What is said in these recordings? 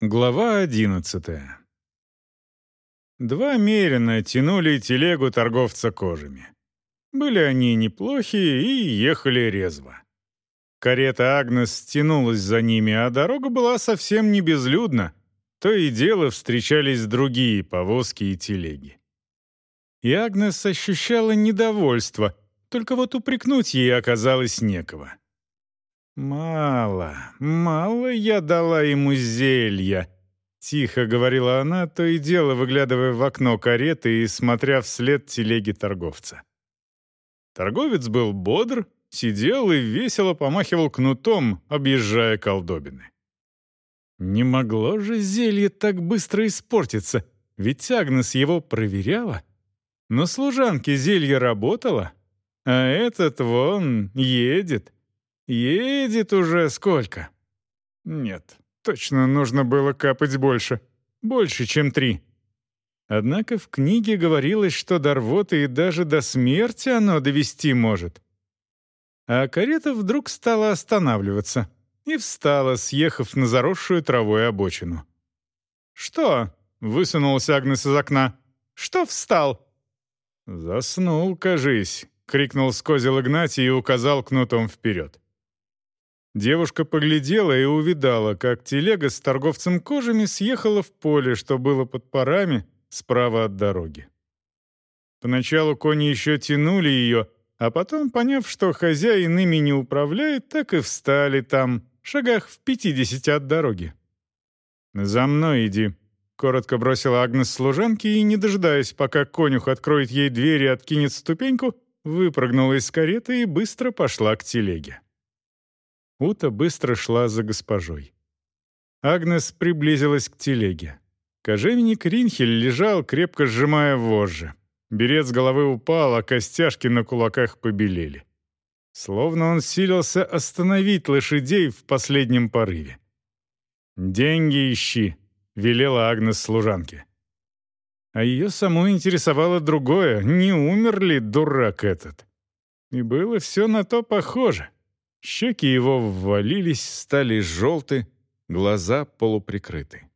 Глава одиннадцатая. Два мерина тянули телегу торговца кожами. Были они неплохие и ехали резво. Карета Агнес тянулась за ними, а дорога была совсем не безлюдна. То и дело встречались другие повозки и телеги. И Агнес ощущала недовольство, только вот упрекнуть ей оказалось некого. «Мало, мало я дала ему зелья», — тихо говорила она, то и дело выглядывая в окно кареты и смотря вслед телеги торговца. Торговец был бодр, сидел и весело помахивал кнутом, объезжая колдобины. Не могло же зелье так быстро испортиться, ведь Агнес его проверяла. Но служанке зелье работало, а этот вон едет — Едет уже сколько? Нет, точно нужно было капать больше. Больше, чем три. Однако в книге говорилось, что до рвоты и даже до смерти оно довести может. А карета вдруг стала останавливаться и встала, съехав на заросшую травой обочину. «Что?» — высунулся Агнес из окна. «Что встал?» «Заснул, кажись», — крикнул скозил Игнатий и указал кнутом вперед. Девушка поглядела и увидала, как телега с торговцем кожами съехала в поле, что было под парами, справа от дороги. Поначалу кони еще тянули ее, а потом, поняв, что хозяин ими не управляет, так и встали там, шагах в пятидесяти от дороги. «За мной иди», — коротко бросила Агнес служанке и, не дожидаясь, пока конюх откроет ей дверь и откинет ступеньку, выпрыгнула из кареты и быстро пошла к телеге. Ута быстро шла за госпожой. Агнес приблизилась к телеге. Кожевенник Ринхель лежал, крепко сжимая вожжи. Берет с головы упал, а костяшки на кулаках побелели. Словно он силился остановить лошадей в последнем порыве. «Деньги ищи», — велела Агнес служанке. А ее саму интересовало другое, не умер ли дурак этот. И было все на то похоже. Щеки его ввалились, стали желты, глаза полуприкрыты.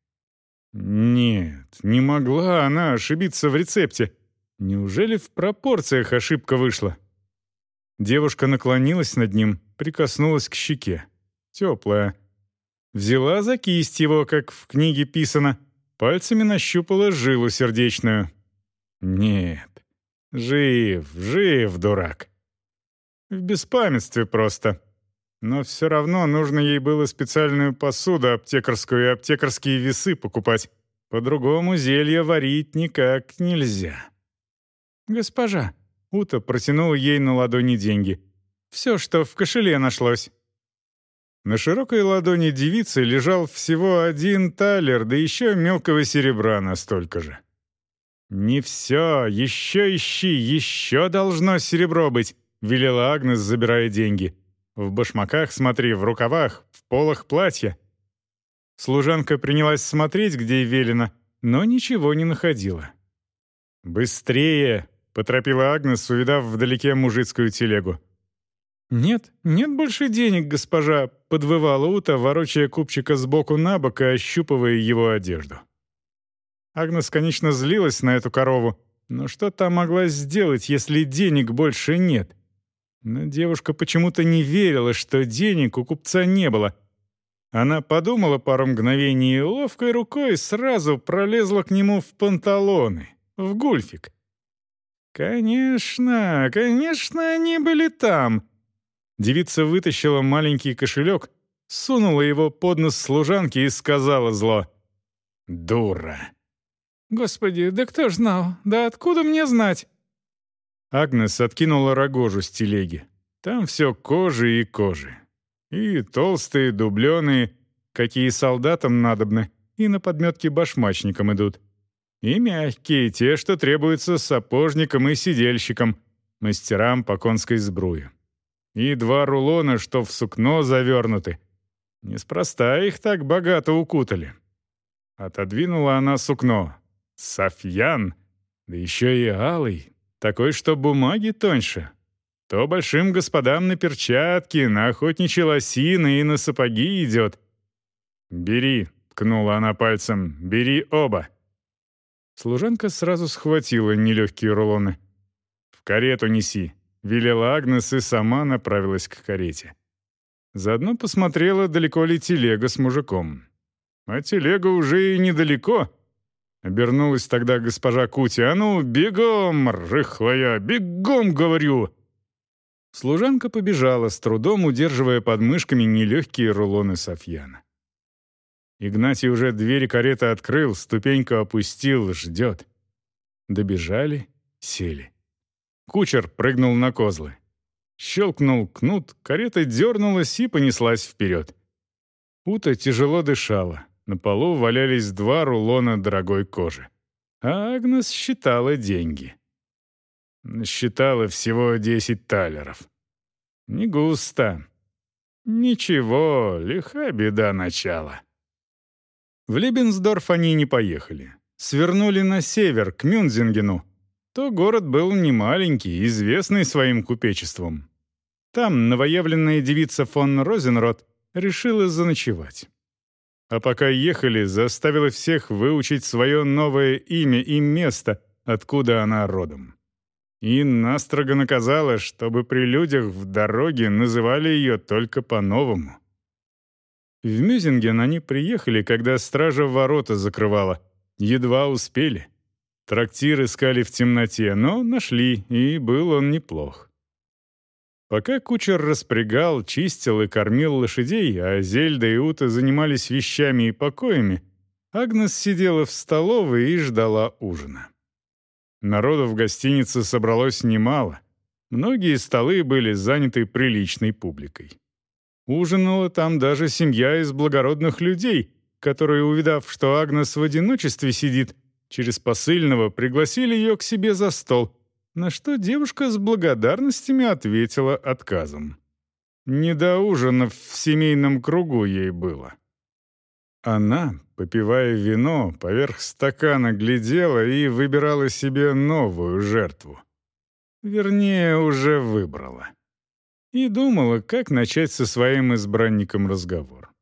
Нет, не могла она ошибиться в рецепте. Неужели в пропорциях ошибка вышла? Девушка наклонилась над ним, прикоснулась к щеке. Теплая. Взяла за кисть его, как в книге писано, пальцами нащупала жилу сердечную. Нет, жив, жив, дурак. В беспамятстве просто. Но все равно нужно ей было специальную посуду аптекарскую и аптекарские весы покупать. По-другому зелье варить никак нельзя. «Госпожа», — Ута протянула ей на ладони деньги. «Все, что в кошеле нашлось». На широкой ладони девицы лежал всего один талер, да еще мелкого серебра настолько же. «Не все, еще ищи, еще должно серебро быть», — велела Агнес, забирая деньги. В башмаках смотри, в рукавах, в полах платья». Служанка принялась смотреть, где велено, но ничего не находила. «Быстрее!» — поторопила Агнес, увидав вдалеке мужицкую телегу. «Нет, нет больше денег, госпожа», — подвывала Ута, ворочая купчика сбоку на бок и ощупывая его одежду. Агнес, конечно, злилась на эту корову, но что та могла сделать, если денег больше нет? Но девушка почему-то не верила, что денег у купца не было. Она подумала пару мгновений и ловкой рукой сразу пролезла к нему в панталоны, в гульфик. «Конечно, конечно, они были там!» Девица вытащила маленький кошелек, сунула его под нос служанки и сказала зло. «Дура!» «Господи, да кто ж знал? Да откуда мне знать?» Агнес откинула рогожу с телеги. Там все кожи и кожи. И толстые, дубленые, какие солдатам надобны, и на подметке башмачникам идут. И мягкие, те, что требуются сапожникам и сидельщикам, мастерам по конской сбруе. И два рулона, что в сукно завернуты. Неспроста их так богато укутали. Отодвинула она сукно. Софьян, да еще и алый, такой, что бумаги тоньше. То большим господам на перчатки, на охотничьи лосины и на сапоги идет. «Бери», ткнула она пальцем, — «бери оба». Служанка сразу схватила нелегкие рулоны. «В карету неси», — велела Агнес и сама направилась к карете. Заодно посмотрела, далеко ли телега с мужиком. А телега уже и недалеко. Обернулась тогда госпожа Кути. «А ну, бегом, рыхлая, бегом, говорю!» Служанка побежала, с трудом удерживая под мышками нелегкие рулоны Софьяна. Игнатий уже двери кареты открыл, ступеньку опустил, ждет. Добежали, сели. Кучер прыгнул на козлы. Щелкнул кнут, карета дернулась и понеслась вперед. Ута тяжело дышала. На полу валялись два рулона дорогой кожи. А Агнес считала деньги. Считала всего десять талеров. Не густо. Ничего, лиха беда начала. В Лебенсдорф они не поехали. Свернули на север, к Мюнзингену. То город был немаленький, известный своим купечеством. Там новоявленная девица фон Розенрот решила заночевать. А пока ехали, заставила всех выучить свое новое имя и место, откуда она родом. И настрого наказала, чтобы при людях в дороге называли ее только по-новому. В Мюзинген они приехали, когда стража ворота закрывала. Едва успели. Трактир искали в темноте, но нашли, и был он неплох. Пока кучер распрягал, чистил и кормил лошадей, а Зельда и Ута занимались вещами и покоями, Агнес сидела в столовой и ждала ужина. Народу в гостинице собралось немало. Многие столы были заняты приличной публикой. Ужинала там даже семья из благородных людей, которые, увидав, что Агнес в одиночестве сидит, через посыльного пригласили ее к себе за стол — на что девушка с благодарностями ответила отказом. Не до ужинов в семейном кругу ей было. Она, попивая вино, поверх стакана глядела и выбирала себе новую жертву. Вернее, уже выбрала. И думала, как начать со своим избранником разговор.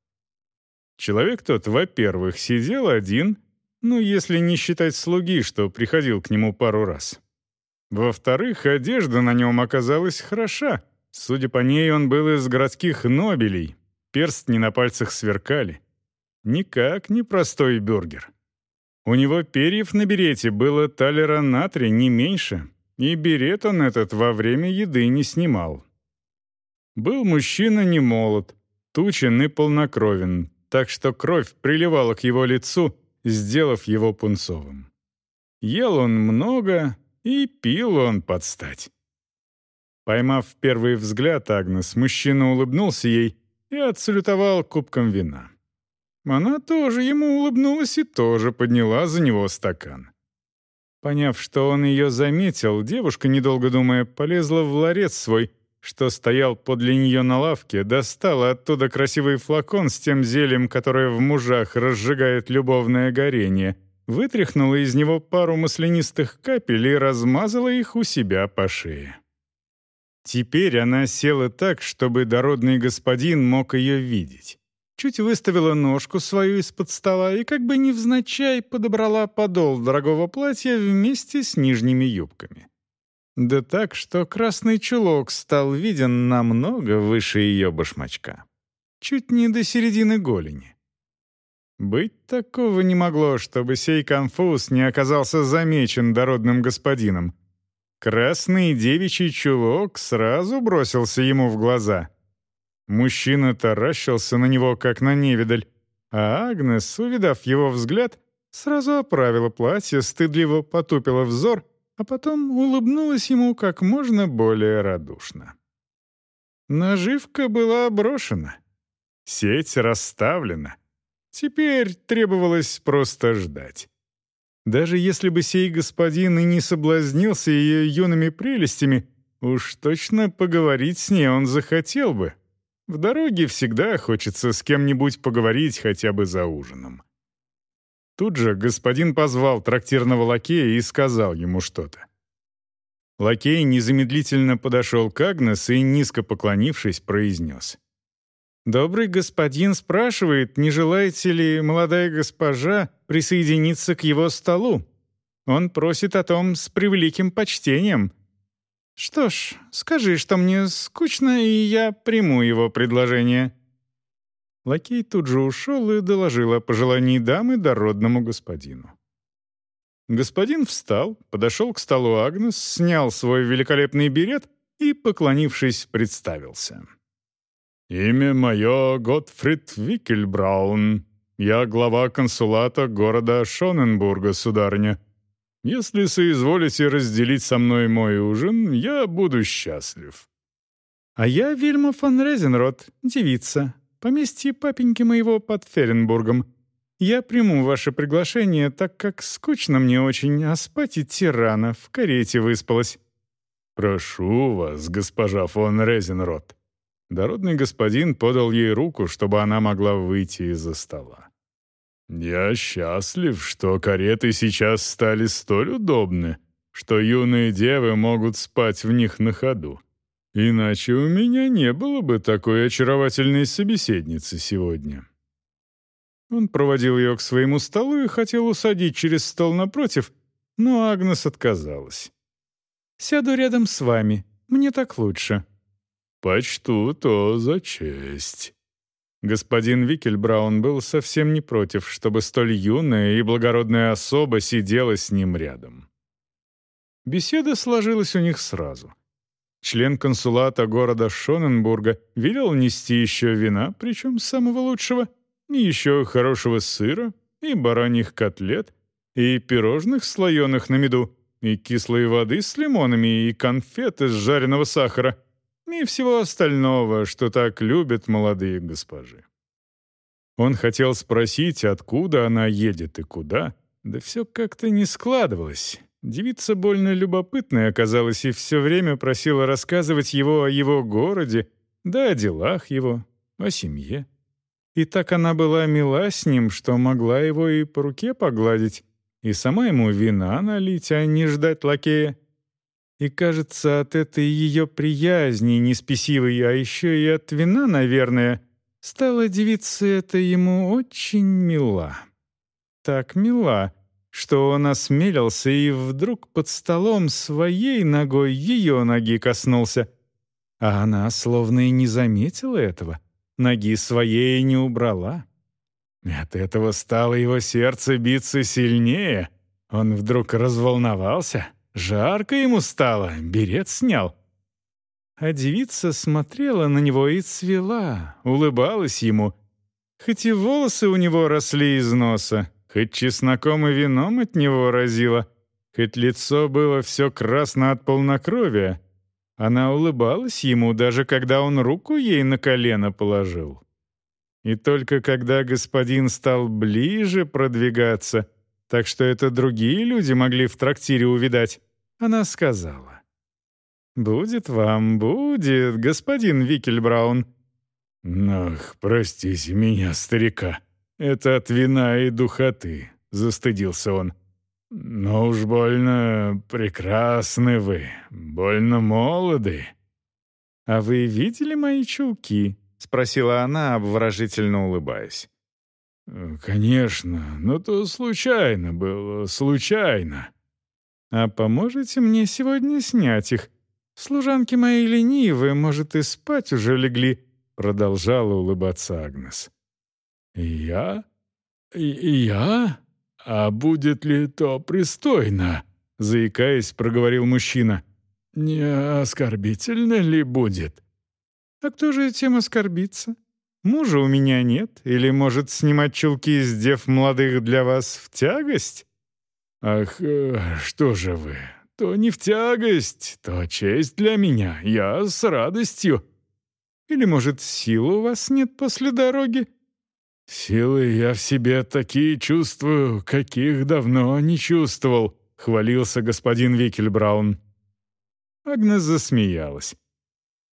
Человек тот, во-первых, сидел один, ну, если не считать слуги, что приходил к нему пару раз. Во-вторых, одежда на нем оказалась хороша. Судя по ней, он был из городских нобелей. Перстни на пальцах сверкали. Никак не простой бюргер. У него перьев на берете было талера натрия не меньше, и берет он этот во время еды не снимал. Был мужчина не молод, тучен и полнокровен, так что кровь приливала к его лицу, сделав его пунцовым. Ел он много, и пил он под стать. Поймав первый взгляд Агнес, мужчина улыбнулся ей и отсалютовал кубком вина. Она тоже ему улыбнулась и тоже подняла за него стакан. Поняв, что он ее заметил, девушка, недолго думая, полезла в ларец свой, что стоял подле нее на лавке, достала оттуда красивый флакон с тем зельем, которое в мужах разжигает любовное горение — вытряхнула из него пару маслянистых капель и размазала их у себя по шее. Теперь она села так, чтобы дородный господин мог ее видеть. Чуть выставила ножку свою из-под стола и как бы невзначай подобрала подол дорогого платья вместе с нижними юбками. Да так, что красный чулок стал виден намного выше ее башмачка. Чуть не до середины голени. Быть такого не могло, чтобы сей конфуз не оказался замечен дородным господином. Красный девичий чулок сразу бросился ему в глаза. Мужчина таращился на него, как на невидаль, а Агнес, увидав его взгляд, сразу оправила платье, стыдливо потупила взор, а потом улыбнулась ему как можно более радушно. Наживка была брошена. Сеть расставлена. Теперь требовалось просто ждать. Даже если бы сей господин и не соблазнился ее юными прелестями, уж точно поговорить с ней он захотел бы. В дороге всегда хочется с кем-нибудь поговорить хотя бы за ужином. Тут же господин позвал трактирного лакея и сказал ему что-то. Лакей незамедлительно подошел к Агнес и, низко поклонившись, произнес — Добрый господин спрашивает, не желаете ли молодая госпожа присоединиться к его столу. Он просит о том с превеликим почтением. Что ж, скажи, что мне скучно, и я приму его предложение». Лакей тут же ушел и доложил о пожелании дамы дородному господину. Господин встал, подошел к столу Агнес, снял свой великолепный берет и, поклонившись, представился. «Имя мое Готфрид Викельбраун. Я глава консулата города Шоненбурга, сударыня. Если соизволите разделить со мной мой ужин, я буду счастлив». «А я Вильма фон Резенрот, девица, поместье папеньки моего под Ференбургом. Я приму ваше приглашение, так как скучно мне очень, а спать идти рано, в карете выспалась». «Прошу вас, госпожа фон Резенрот». Дородный господин подал ей руку, чтобы она могла выйти из-за стола. «Я счастлив, что кареты сейчас стали столь удобны, что юные девы могут спать в них на ходу. Иначе у меня не было бы такой очаровательной собеседницы сегодня». Он проводил ее к своему столу и хотел усадить через стол напротив, но Агнес отказалась. «Сяду рядом с вами. Мне так лучше». «Почту то за честь». Господин Викельбраун был совсем не против, чтобы столь юная и благородная особа сидела с ним рядом. Беседа сложилась у них сразу. Член консулата города Шоненбурга велел нести еще вина, причем самого лучшего — и еще хорошего сыра, и бараньих котлет, и пирожных, слоеных на меду, и кислой воды с лимонами, и конфеты с жареного сахара, и всего остального, что так любят молодые госпожи. Он хотел спросить, откуда она едет и куда, да все как-то не складывалось. Девица больно любопытная оказалась и все время просила рассказывать его о его городе, да о делах его, о семье. И так она была мила с ним, что могла его и по руке погладить, и сама ему вина налить, а не ждать лакея. И, кажется, от этой ее приязни неспесивой, а еще и от вина, наверное, стала девица эта ему очень мила. Так мила, что он осмелился и вдруг под столом своей ногой ее ноги коснулся. А она словно и не заметила этого — ноги своей не убрала. От этого стало его сердце биться сильнее. Он вдруг разволновался, жарко ему стало, берет снял. А девица смотрела на него и цвела, улыбалась ему. Хоть и волосы у него росли из носа, хоть чесноком и вином от него разило, хоть лицо было все красно от полнокровия, она улыбалась ему, даже когда он руку ей на колено положил. И только когда господин стал ближе продвигаться, так что это другие люди могли в трактире увидать, она сказала. «Будет вам, будет, господин Викельбраун». «Ах, простите меня, старика, это от вина и духоты», — застыдился он. «Но уж больно прекрасны вы, больно молоды». «А вы видели мои чулки?» — спросила она, обворожительно улыбаясь. «Конечно, но то случайно было, случайно». «А поможете мне сегодня снять их? Служанки мои ленивые, может, и спать уже легли», — продолжала улыбаться Агнес. «Я? Я?» «А будет ли то пристойно?» — заикаясь, проговорил мужчина. «Не оскорбительно ли будет?» «А кто же этим оскорбится? Мужа у меня нет, или, может, снимать чулки из дев молодых для вас в тягость?» «Ах, э, что же вы, то не в тягость, то честь для меня, я с радостью». «Или, может, сил у вас нет после дороги?» «Силы я в себе такие чувствую, каких давно не чувствовал», — хвалился господин Викельбраун. Агнес засмеялась.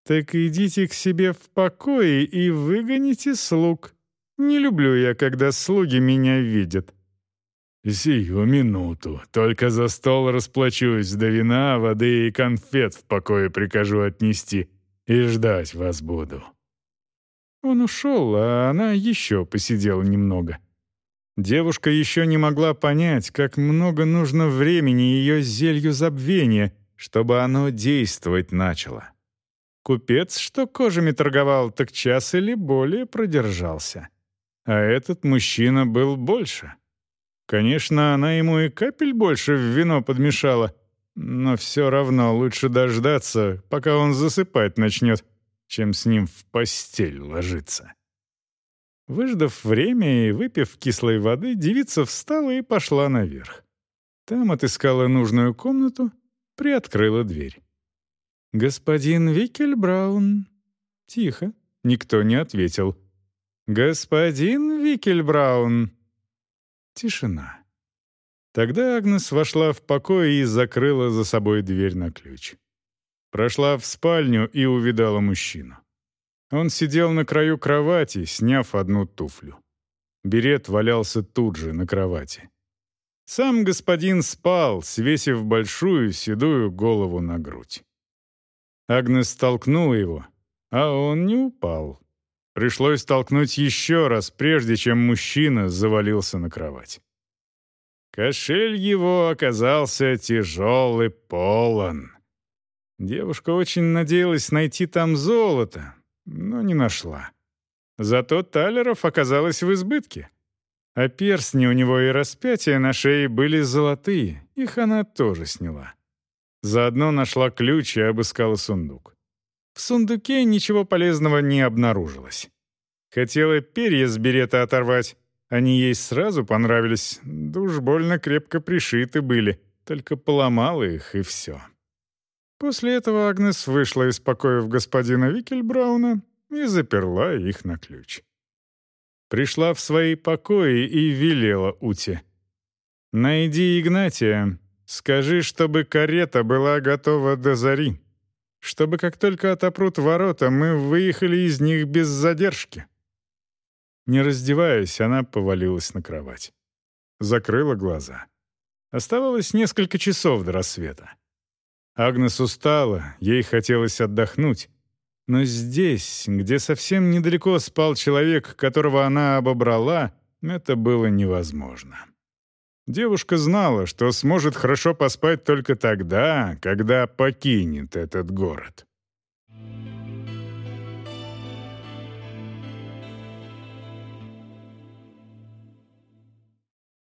«Так идите к себе в покое и выгоните слуг. Не люблю я, когда слуги меня видят». «Сию минуту. Только за стол расплачусь, до вина, воды и конфет в покое прикажу отнести, и ждать вас буду». Он ушел, а она еще посидела немного. Девушка еще не могла понять, как много нужно времени ее зелью забвения, чтобы оно действовать начало. Купец, что кожами торговал, так час или более продержался. А этот мужчина был больше. Конечно, она ему и капель больше в вино подмешала, но все равно лучше дождаться, пока он засыпать начнет, чем с ним в постель ложиться. Выждав время и выпив кислой воды, девица встала и пошла наверх. Там отыскала нужную комнату, приоткрыла дверь. «Господин Викельбраун...» Тихо, никто не ответил. «Господин Викельбраун...» Тишина. Тогда Агнес вошла в покой и закрыла за собой дверь на ключ. Прошла в спальню и увидала мужчину. Он сидел на краю кровати, сняв одну туфлю. Берет валялся тут же на кровати. Сам господин спал, свесив большую седую голову на грудь. Агнес столкнула его, а он не упал. Пришлось толкнуть еще раз, прежде чем мужчина завалился на кровать. Кошель его оказался тяжелый полон. Девушка очень надеялась найти там золото, но не нашла. Зато талеров оказалось в избытке. А перстни у него и распятия на шее были золотые, их она тоже сняла. Заодно нашла ключ и обыскала сундук. В сундуке ничего полезного не обнаружилось. Хотела перья с берета оторвать. Они ей сразу понравились, да уж больно крепко пришиты были, только поломала их и все. После этого Агнес вышла из покоев господина Викельбрауна и заперла их на ключ. Пришла в свои покои и велела Уте. «Найди Игнатия, скажи, чтобы карета была готова до зари, чтобы как только отопрут ворота, мы выехали из них без задержки». Не раздеваясь, она повалилась на кровать. Закрыла глаза. Оставалось несколько часов до рассвета. Агнес устала, ей хотелось отдохнуть. Но здесь, где совсем недалеко спал человек, которого она обобрала, это было невозможно. Девушка знала, что сможет хорошо поспать только тогда, когда покинет этот город.